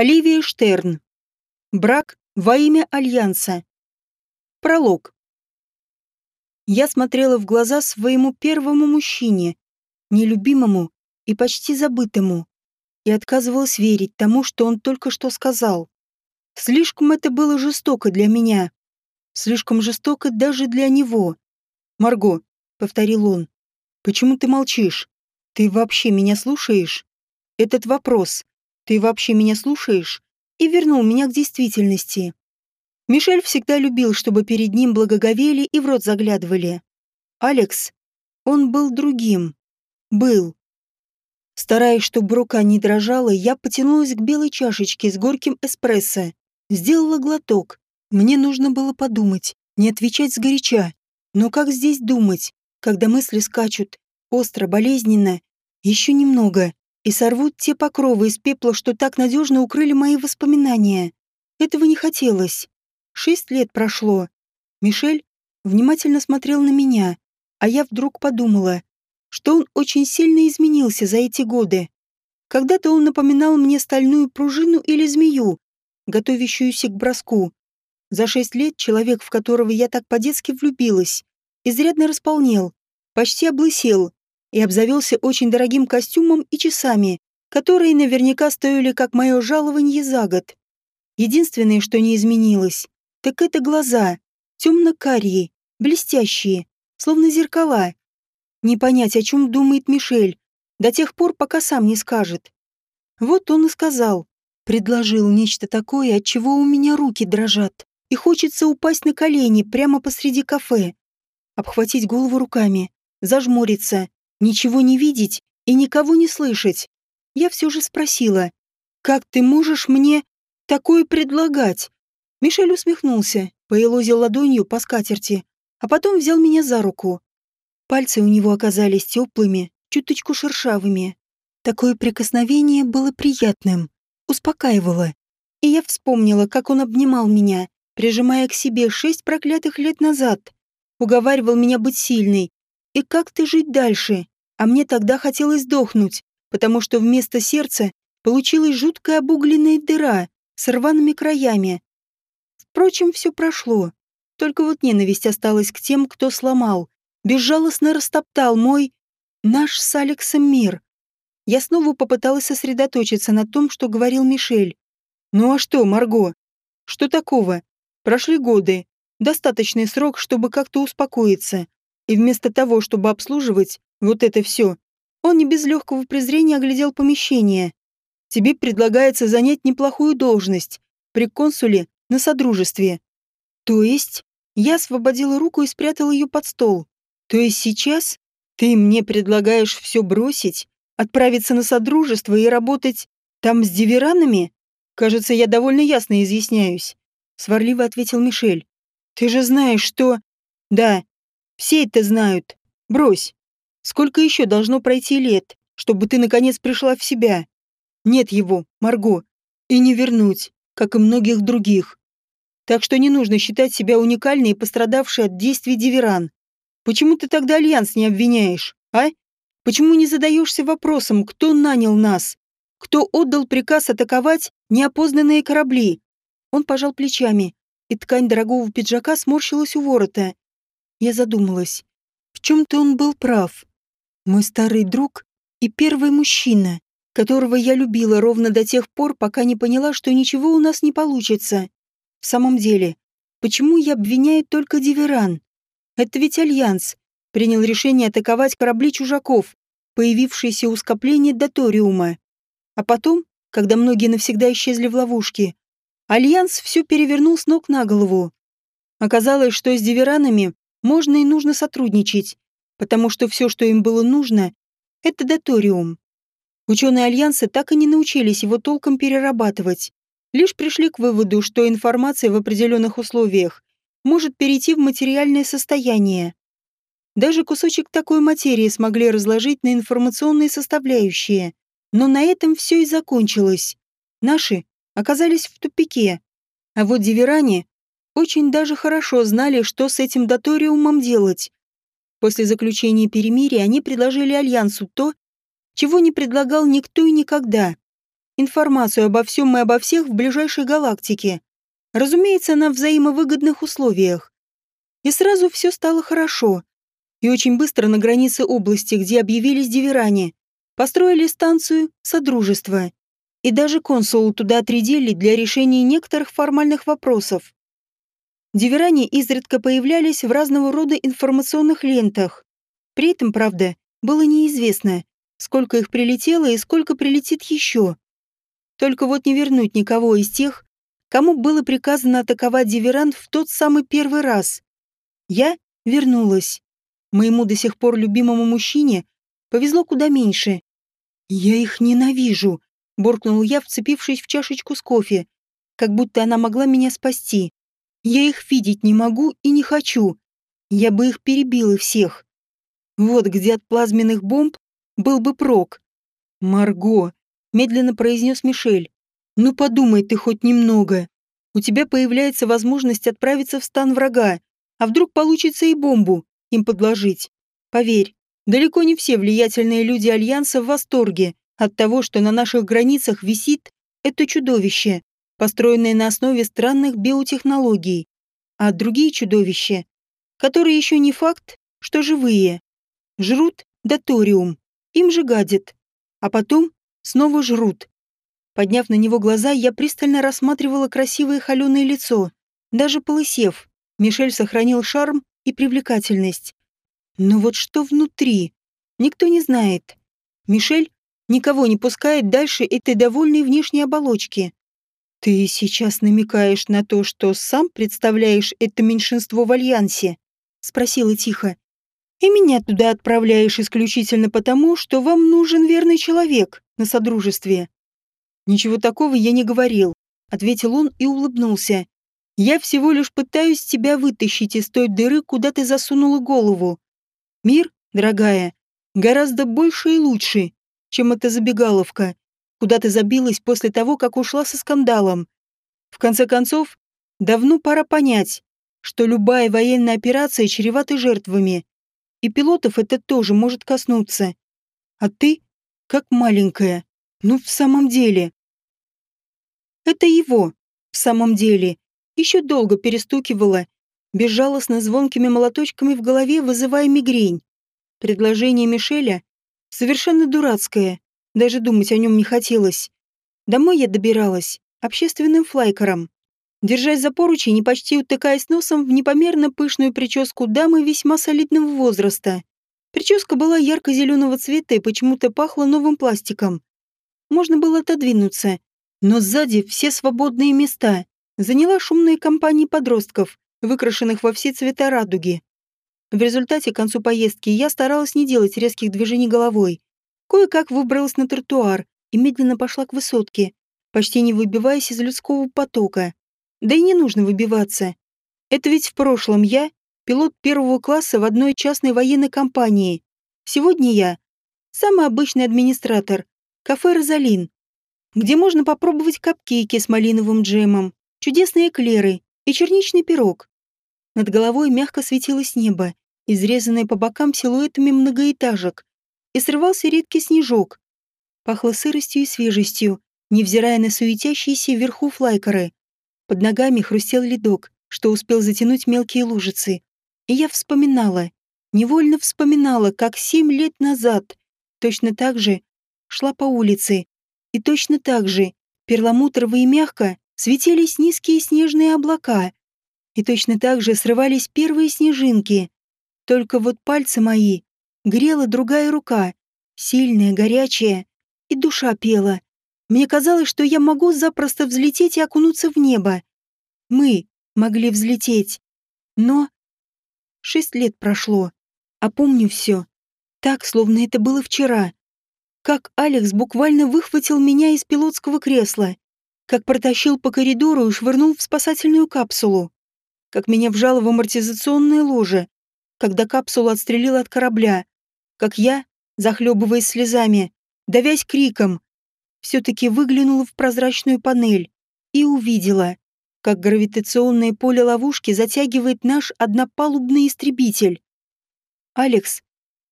Оливия Штерн. Брак во имя Альянса. Пролог. Я смотрела в глаза своему первому мужчине, нелюбимому и почти забытому, и отказывалась верить тому, что он только что сказал. Слишком это было жестоко для меня. Слишком жестоко даже для него. «Марго», — повторил он, — «почему ты молчишь? Ты вообще меня слушаешь?» Этот вопрос «ты вообще меня слушаешь?» и вернул меня к действительности. Мишель всегда любил, чтобы перед ним благоговели и в рот заглядывали. Алекс, он был другим. Был. Стараясь, чтобы рука не дрожала, я потянулась к белой чашечке с горьким эспрессо. Сделала глоток. Мне нужно было подумать, не отвечать сгоряча. Но как здесь думать, когда мысли скачут, остро, болезненно, еще немного, и сорвут те покровы из пепла, что так надежно укрыли мои воспоминания. Этого не хотелось. Шесть лет прошло. Мишель внимательно смотрел на меня, а я вдруг подумала, что он очень сильно изменился за эти годы. Когда-то он напоминал мне стальную пружину или змею, готовящуюся к броску. За шесть лет человек, в которого я так по-детски влюбилась, изрядно располнел, почти облысел и обзавелся очень дорогим костюмом и часами, которые наверняка стоили как мое жалование за год. Единственное, что не изменилось, так это глаза, темно-карие, блестящие, словно зеркала. Не понять, о чем думает Мишель, до тех пор, пока сам не скажет. Вот он и сказал, предложил нечто такое, от чего у меня руки дрожат, и хочется упасть на колени прямо посреди кафе, обхватить голову руками, зажмуриться, ничего не видеть и никого не слышать. Я все же спросила, «Как ты можешь мне такое предлагать?» Мишель усмехнулся, поелозил ладонью по скатерти, а потом взял меня за руку. Пальцы у него оказались теплыми, чуточку шершавыми. Такое прикосновение было приятным, успокаивало. И я вспомнила, как он обнимал меня, прижимая к себе шесть проклятых лет назад, уговаривал меня быть сильной. И как-то жить дальше. А мне тогда хотелось сдохнуть, потому что вместо сердца получилась жуткая обугленная дыра с рваными краями, Впрочем, все прошло. Только вот ненависть осталась к тем, кто сломал, безжалостно растоптал мой, наш с Алексом мир. Я снова попыталась сосредоточиться на том, что говорил Мишель. Ну а что, Марго? Что такого? Прошли годы. Достаточный срок, чтобы как-то успокоиться. И вместо того, чтобы обслуживать вот это все, он не без легкого презрения оглядел помещение. Тебе предлагается занять неплохую должность при консуле на содружестве. То есть я освободила руку и спрятала ее под стол. То есть сейчас ты мне предлагаешь все бросить, отправиться на содружество и работать там с диверанами? Кажется, я довольно ясно изъясняюсь. Сварливо ответил Мишель. Ты же знаешь, что... Да, все это знают. Брось. Сколько еще должно пройти лет, чтобы ты наконец пришла в себя? Нет его, Марго. И не вернуть, как и многих других. Так что не нужно считать себя уникальной и пострадавшей от действий Диверан. Почему ты тогда Альянс не обвиняешь, а? Почему не задаешься вопросом, кто нанял нас? Кто отдал приказ атаковать неопознанные корабли? Он пожал плечами, и ткань дорогого пиджака сморщилась у ворота. Я задумалась. В чем-то он был прав. Мой старый друг и первый мужчина, которого я любила ровно до тех пор, пока не поняла, что ничего у нас не получится. В самом деле, почему я обвиняю только Диверан? Это ведь Альянс принял решение атаковать корабли чужаков, появившиеся у скопления Доториума. А потом, когда многие навсегда исчезли в ловушке, Альянс все перевернул с ног на голову. Оказалось, что с Диверанами можно и нужно сотрудничать, потому что все, что им было нужно, это Доториум. Ученые Альянса так и не научились его толком перерабатывать лишь пришли к выводу, что информация в определенных условиях может перейти в материальное состояние. Даже кусочек такой материи смогли разложить на информационные составляющие. Но на этом все и закончилось. Наши оказались в тупике. А вот диверане очень даже хорошо знали, что с этим доториумом делать. После заключения перемирия они предложили Альянсу то, чего не предлагал никто и никогда информацию обо всем и обо всех в ближайшей галактике. Разумеется, на взаимовыгодных условиях. И сразу все стало хорошо. И очень быстро на границе области, где объявились диверане, построили станцию Содружества. И даже консулу туда отрядили для решения некоторых формальных вопросов. Диверане изредка появлялись в разного рода информационных лентах. При этом, правда, было неизвестно, сколько их прилетело и сколько прилетит еще. Только вот не вернуть никого из тех, кому было приказано атаковать Диверант в тот самый первый раз. Я вернулась. Моему до сих пор любимому мужчине повезло куда меньше. «Я их ненавижу», — буркнул я, вцепившись в чашечку с кофе, как будто она могла меня спасти. «Я их видеть не могу и не хочу. Я бы их перебил и всех. Вот где от плазменных бомб был бы прок. «Марго», — медленно произнес Мишель, — «ну подумай ты хоть немного. У тебя появляется возможность отправиться в стан врага, а вдруг получится и бомбу им подложить. Поверь, далеко не все влиятельные люди Альянса в восторге от того, что на наших границах висит это чудовище, построенное на основе странных биотехнологий, а другие чудовища, которые еще не факт, что живые, жрут доториум, им же гадит, а потом снова жрут. Подняв на него глаза, я пристально рассматривала красивое холеное лицо. Даже полысев, Мишель сохранил шарм и привлекательность. Но вот что внутри, никто не знает. Мишель никого не пускает дальше этой довольной внешней оболочки. Ты сейчас намекаешь на то, что сам представляешь это меньшинство в Альянсе? Спросила тихо. И меня туда отправляешь исключительно потому, что вам нужен верный человек на содружестве. Ничего такого я не говорил, ответил он и улыбнулся. Я всего лишь пытаюсь тебя вытащить из той дыры, куда ты засунула голову. Мир, дорогая, гораздо больше и лучше, чем эта забегаловка, куда ты забилась после того, как ушла со скандалом. В конце концов, давно пора понять, что любая военная операция чревата жертвами. И пилотов это тоже может коснуться. А ты, как маленькая, ну в самом деле. Это его, в самом деле, еще долго перестукивала, безжалостно звонкими молоточками в голове вызывая мигрень. Предложение Мишеля совершенно дурацкое, даже думать о нем не хотелось. Домой я добиралась общественным флайкером держась за поручень и почти утыкаясь носом в непомерно пышную прическу дамы весьма солидного возраста. Прическа была ярко-зеленого цвета и почему-то пахла новым пластиком. Можно было отодвинуться, но сзади все свободные места заняла шумная компания подростков, выкрашенных во все цвета радуги. В результате к концу поездки я старалась не делать резких движений головой. Кое-как выбралась на тротуар и медленно пошла к высотке, почти не выбиваясь из людского потока. Да и не нужно выбиваться. Это ведь в прошлом я пилот первого класса в одной частной военной компании. Сегодня я самый обычный администратор, кафе «Розалин», где можно попробовать капкейки с малиновым джемом, чудесные эклеры и черничный пирог. Над головой мягко светилось небо, изрезанное по бокам силуэтами многоэтажек, и срывался редкий снежок. Пахло сыростью и свежестью, невзирая на суетящиеся вверху флайкеры. Под ногами хрустел ледок, что успел затянуть мелкие лужицы. И я вспоминала, невольно вспоминала, как семь лет назад точно так же шла по улице. И точно так же, перламутрово и мягко, светились низкие снежные облака. И точно так же срывались первые снежинки. Только вот пальцы мои грела другая рука, сильная, горячая, и душа пела. Мне казалось, что я могу запросто взлететь и окунуться в небо. Мы могли взлететь. Но... Шесть лет прошло. А помню все. Так, словно это было вчера. Как Алекс буквально выхватил меня из пилотского кресла. Как протащил по коридору и швырнул в спасательную капсулу. Как меня вжало в амортизационное ложе. Когда капсулу отстрелил от корабля. Как я, захлебываясь слезами, давясь криком, все-таки выглянула в прозрачную панель и увидела, как гравитационное поле ловушки затягивает наш однопалубный истребитель. Алекс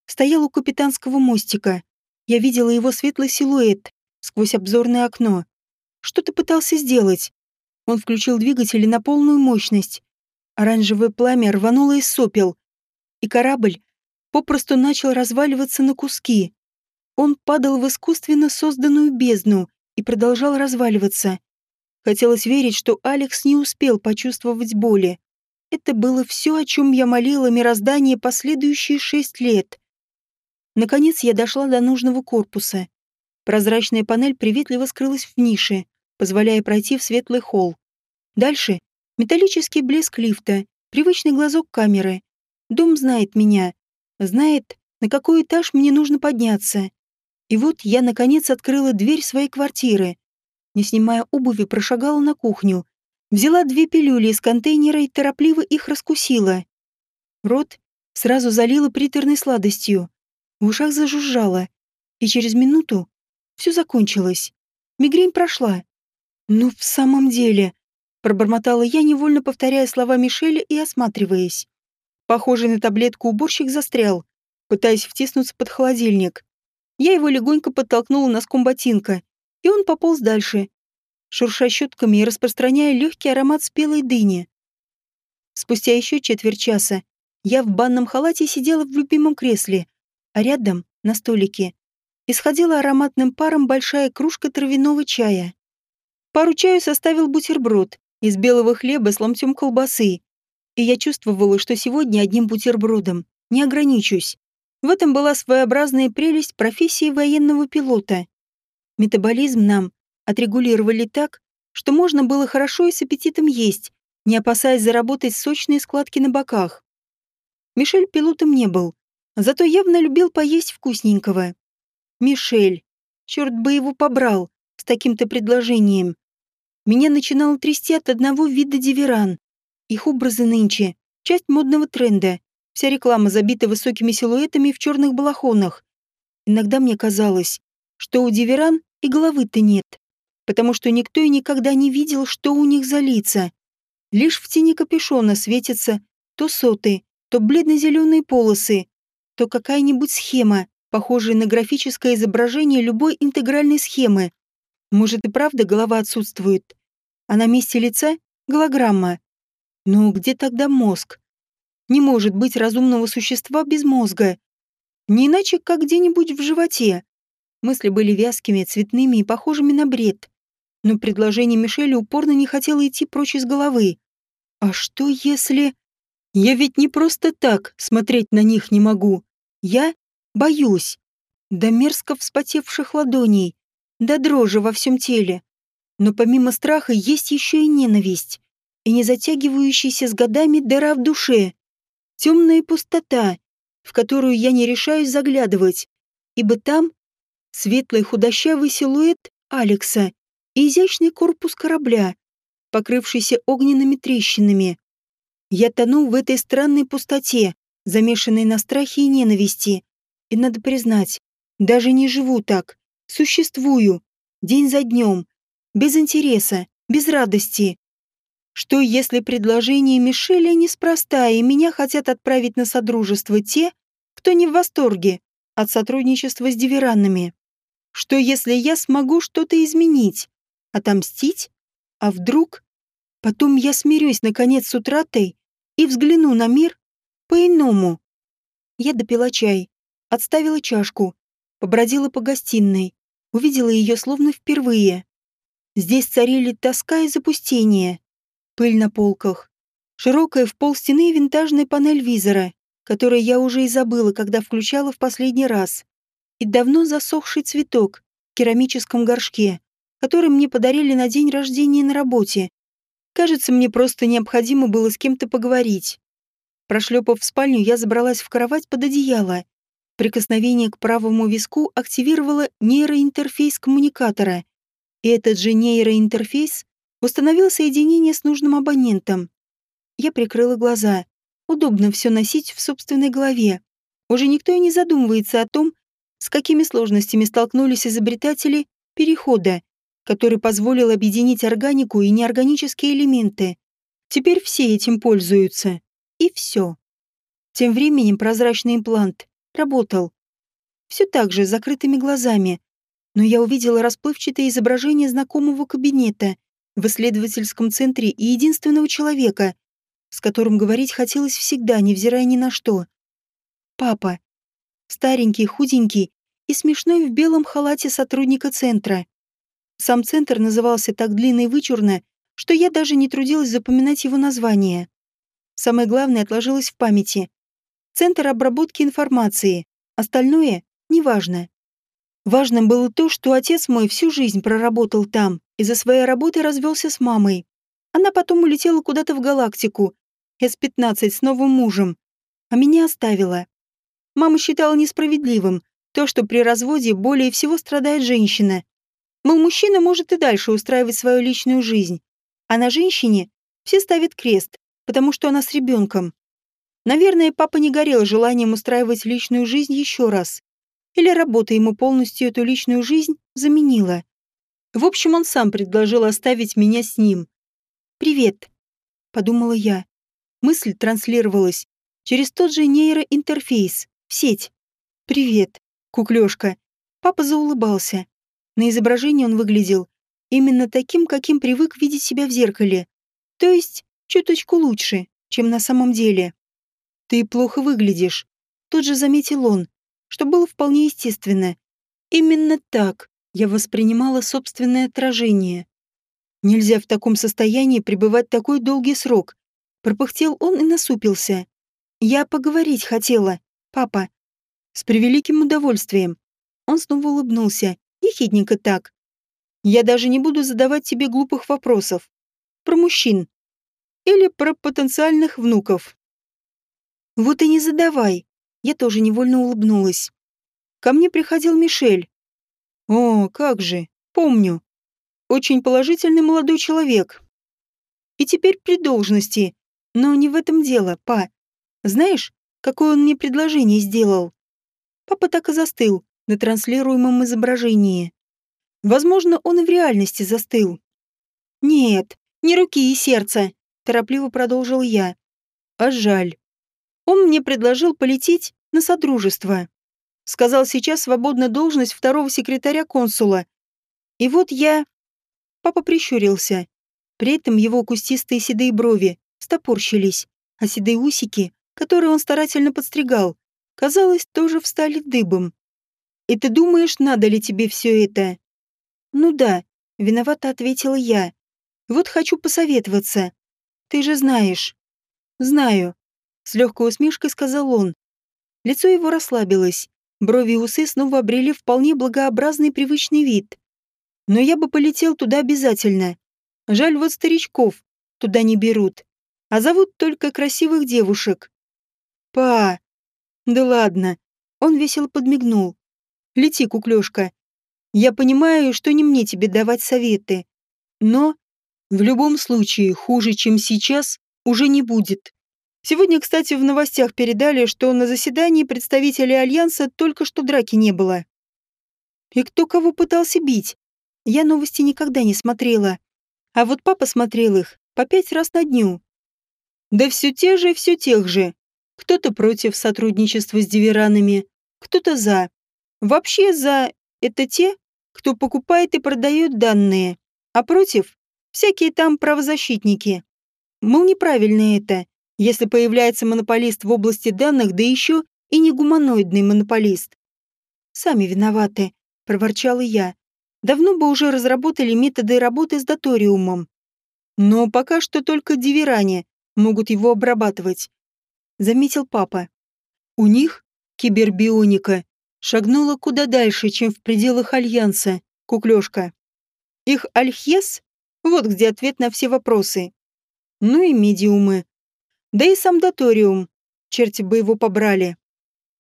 стоял у капитанского мостика. Я видела его светлый силуэт, сквозь обзорное окно. Что ты пытался сделать? Он включил двигатели на полную мощность. Оранжевое пламя рвануло из сопел, и корабль попросту начал разваливаться на куски. Он падал в искусственно созданную бездну и продолжал разваливаться. Хотелось верить, что Алекс не успел почувствовать боли. Это было все, о чем я молила мироздание последующие шесть лет. Наконец я дошла до нужного корпуса. Прозрачная панель приветливо скрылась в нише, позволяя пройти в светлый холл. Дальше металлический блеск лифта, привычный глазок камеры. Дом знает меня, знает, на какой этаж мне нужно подняться. И вот я, наконец, открыла дверь своей квартиры. Не снимая обуви, прошагала на кухню, Взяла две пилюли из контейнера и торопливо их раскусила. Рот сразу залила приторной сладостью. В ушах зажужжало. И через минуту все закончилось. Мигрень прошла. «Ну, в самом деле...» Пробормотала я, невольно повторяя слова Мишеля и осматриваясь. Похожий на таблетку уборщик застрял, пытаясь втиснуться под холодильник. Я его легонько подтолкнула носком ботинка, и он пополз дальше, шурша щетками и распространяя легкий аромат спелой дыни. Спустя еще четверть часа я в банном халате сидела в любимом кресле, а рядом, на столике, исходила ароматным паром большая кружка травяного чая. Пару чаю составил бутерброд из белого хлеба с ломтем колбасы, и я чувствовала, что сегодня одним бутербродом не ограничусь. В этом была своеобразная прелесть профессии военного пилота. Метаболизм нам отрегулировали так, что можно было хорошо и с аппетитом есть, не опасаясь заработать сочные складки на боках. Мишель пилотом не был, зато явно любил поесть вкусненького. Мишель, черт бы его побрал, с таким-то предложением. Меня начинало трясти от одного вида диверан. Их образы нынче — часть модного тренда. Вся реклама забита высокими силуэтами в черных балахонах. Иногда мне казалось, что у диверан и головы-то нет потому что никто и никогда не видел, что у них за лица. Лишь в тени капюшона светятся то соты, то бледно-зеленые полосы, то какая-нибудь схема, похожая на графическое изображение любой интегральной схемы. Может и правда голова отсутствует, а на месте лица — голограмма. Но где тогда мозг? Не может быть разумного существа без мозга. Не иначе, как где-нибудь в животе. Мысли были вязкими, цветными и похожими на бред но предложение Мишеля упорно не хотело идти прочь из головы. А что если... Я ведь не просто так смотреть на них не могу. Я боюсь. До мерзко вспотевших ладоней, до дрожи во всем теле. Но помимо страха есть еще и ненависть. И не затягивающаяся с годами дыра в душе. Темная пустота, в которую я не решаюсь заглядывать, ибо там светлый худощавый силуэт Алекса и изящный корпус корабля, покрывшийся огненными трещинами. Я тону в этой странной пустоте, замешанной на страхе и ненависти. И надо признать, даже не живу так, существую, день за днем, без интереса, без радости. Что если предложение Мишеля неспроста, и меня хотят отправить на содружество те, кто не в восторге от сотрудничества с диверанами? Что если я смогу что-то изменить? Отомстить? А вдруг? Потом я смирюсь, наконец, с утратой и взгляну на мир по-иному. Я допила чай, отставила чашку, побродила по гостиной, увидела ее словно впервые. Здесь царили тоска и запустение, пыль на полках, широкая в пол стены винтажная панель визора, которую я уже и забыла, когда включала в последний раз, и давно засохший цветок в керамическом горшке, который мне подарили на день рождения на работе. Кажется, мне просто необходимо было с кем-то поговорить. Прошлепав в спальню, я забралась в кровать под одеяло. Прикосновение к правому виску активировало нейроинтерфейс коммуникатора. И этот же нейроинтерфейс установил соединение с нужным абонентом. Я прикрыла глаза. Удобно все носить в собственной голове. Уже никто и не задумывается о том, с какими сложностями столкнулись изобретатели перехода который позволил объединить органику и неорганические элементы. Теперь все этим пользуются. И все. Тем временем прозрачный имплант работал. Все так же, с закрытыми глазами. но я увидела расплывчатое изображение знакомого кабинета в исследовательском центре и единственного человека, с которым говорить хотелось всегда, невзирая ни на что. Папа. Старенький, худенький и смешной в белом халате сотрудника центра. Сам центр назывался так длинно и вычурно, что я даже не трудилась запоминать его название. Самое главное отложилось в памяти. Центр обработки информации. Остальное — неважно. Важным было то, что отец мой всю жизнь проработал там и за своей работой развелся с мамой. Она потом улетела куда-то в галактику, С-15 с новым мужем, а меня оставила. Мама считала несправедливым то, что при разводе более всего страдает женщина. Мол, мужчина может и дальше устраивать свою личную жизнь, а на женщине все ставят крест, потому что она с ребенком. Наверное, папа не горел желанием устраивать личную жизнь еще раз. Или работа ему полностью эту личную жизнь заменила. В общем, он сам предложил оставить меня с ним. «Привет», — подумала я. Мысль транслировалась через тот же нейроинтерфейс, в сеть. «Привет, куклёшка». Папа заулыбался. На изображении он выглядел именно таким, каким привык видеть себя в зеркале. То есть чуточку лучше, чем на самом деле. Ты плохо выглядишь. Тут же заметил он, что было вполне естественно. Именно так я воспринимала собственное отражение. Нельзя в таком состоянии пребывать такой долгий срок. Пропыхтел он и насупился. Я поговорить хотела, папа. С превеликим удовольствием. Он снова улыбнулся, ехидненько так. Я даже не буду задавать тебе глупых вопросов. Про мужчин или про потенциальных внуков. Вот и не задавай. Я тоже невольно улыбнулась. Ко мне приходил Мишель. О, как же, помню. Очень положительный молодой человек. И теперь при должности. Но не в этом дело, па. Знаешь, какое он мне предложение сделал? Папа так и застыл на транслируемом изображении. Возможно, он и в реальности застыл. Нет, не руки и сердца торопливо продолжил я. А жаль. Он мне предложил полететь на содружество. Сказал, сейчас свободна должность второго секретаря консула. И вот я... Папа прищурился. При этом его кустистые седые брови стопорщились, а седые усики, которые он старательно подстригал, казалось, тоже встали дыбом. «И ты думаешь, надо ли тебе все это?» «Ну да», — виновато ответила я. «Вот хочу посоветоваться. Ты же знаешь». «Знаю», — с легкой усмешкой сказал он. Лицо его расслабилось. Брови и усы снова обрели вполне благообразный привычный вид. «Но я бы полетел туда обязательно. Жаль, вот старичков туда не берут, а зовут только красивых девушек». «Па!» «Да ладно». Он весело подмигнул. «Лети, куклёшка. Я понимаю, что не мне тебе давать советы. Но в любом случае, хуже, чем сейчас, уже не будет. Сегодня, кстати, в новостях передали, что на заседании представителей Альянса только что драки не было. И кто кого пытался бить? Я новости никогда не смотрела. А вот папа смотрел их по пять раз на дню. Да все те же, все тех же. Кто-то против сотрудничества с диверанами, кто-то за. Вообще за — это те, кто покупает и продает данные, а против Всякие там правозащитники. Мол, неправильно это, если появляется монополист в области данных, да еще и не гуманоидный монополист. «Сами виноваты», — проворчала я. «Давно бы уже разработали методы работы сдаториумом. Но пока что только диверане могут его обрабатывать», — заметил папа. «У них кибербионика шагнула куда дальше, чем в пределах Альянса, куклёшка. Их Альхес вот где ответ на все вопросы. Ну и медиумы. Да и сам Доториум. Черти бы его побрали.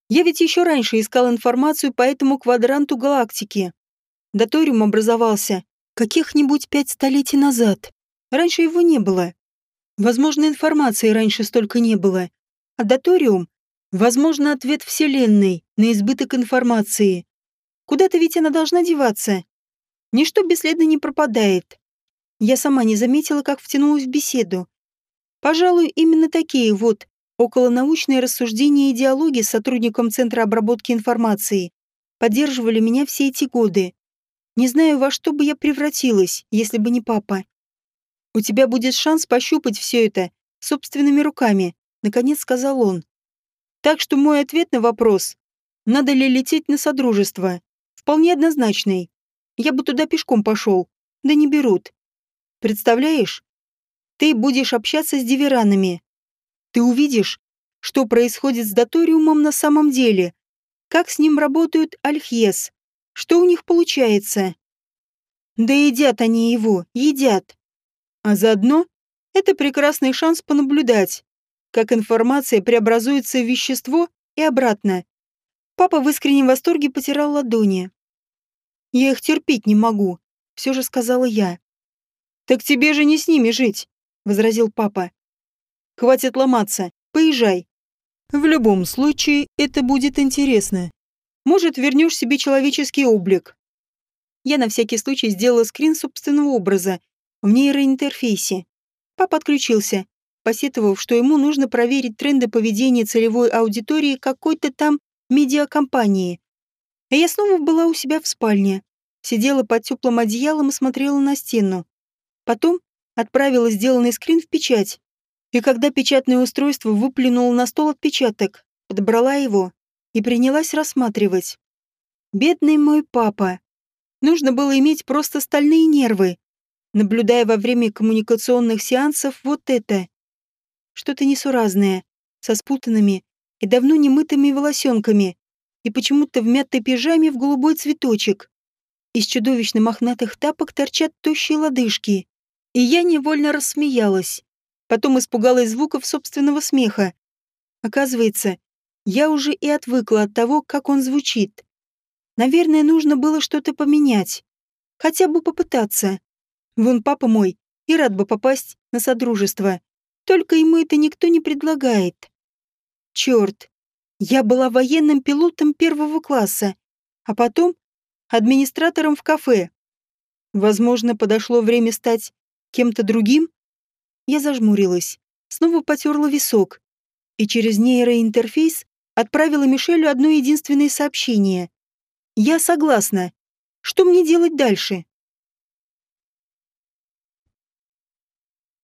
Я ведь еще раньше искал информацию по этому квадранту галактики. Доториум образовался каких-нибудь пять столетий назад. Раньше его не было. Возможно, информации раньше столько не было. А Доториум — возможно, ответ Вселенной на избыток информации. Куда-то ведь она должна деваться. Ничто бесследно не пропадает. Я сама не заметила, как втянулась в беседу. Пожалуй, именно такие вот околонаучные рассуждения и диалоги с сотрудником Центра обработки информации поддерживали меня все эти годы. Не знаю, во что бы я превратилась, если бы не папа. У тебя будет шанс пощупать все это собственными руками, наконец сказал он. Так что мой ответ на вопрос, надо ли лететь на Содружество, вполне однозначный. Я бы туда пешком пошел, да не берут. Представляешь? Ты будешь общаться с диверанами. Ты увидишь, что происходит с Доториумом на самом деле, как с ним работают Альхьес, что у них получается. Да едят они его, едят. А заодно это прекрасный шанс понаблюдать, как информация преобразуется в вещество и обратно. Папа в искреннем восторге потирал ладони. «Я их терпеть не могу», — все же сказала я. «Так тебе же не с ними жить», — возразил папа. «Хватит ломаться, поезжай. В любом случае, это будет интересно. Может, вернешь себе человеческий облик». Я на всякий случай сделала скрин собственного образа в нейроинтерфейсе. Папа отключился, посетовав, что ему нужно проверить тренды поведения целевой аудитории какой-то там медиакомпании. А я снова была у себя в спальне, сидела под теплым одеялом и смотрела на стену. Потом отправила сделанный скрин в печать. И когда печатное устройство выплюнуло на стол отпечаток, подобрала его и принялась рассматривать. Бедный мой папа. Нужно было иметь просто стальные нервы, наблюдая во время коммуникационных сеансов вот это. Что-то несуразное, со спутанными и давно немытыми волосенками, и почему-то в мятой пижаме в голубой цветочек. Из чудовищно мохнатых тапок торчат тощие лодыжки. И я невольно рассмеялась. Потом испугалась звуков собственного смеха. Оказывается, я уже и отвыкла от того, как он звучит. Наверное, нужно было что-то поменять. Хотя бы попытаться. Вон папа мой и рад бы попасть на содружество. Только ему это никто не предлагает. Черт, я была военным пилотом первого класса, а потом администратором в кафе. Возможно, подошло время стать Кем-то другим? Я зажмурилась, снова потерла висок и через нейроинтерфейс отправила Мишелю одно единственное сообщение. «Я согласна. Что мне делать дальше?»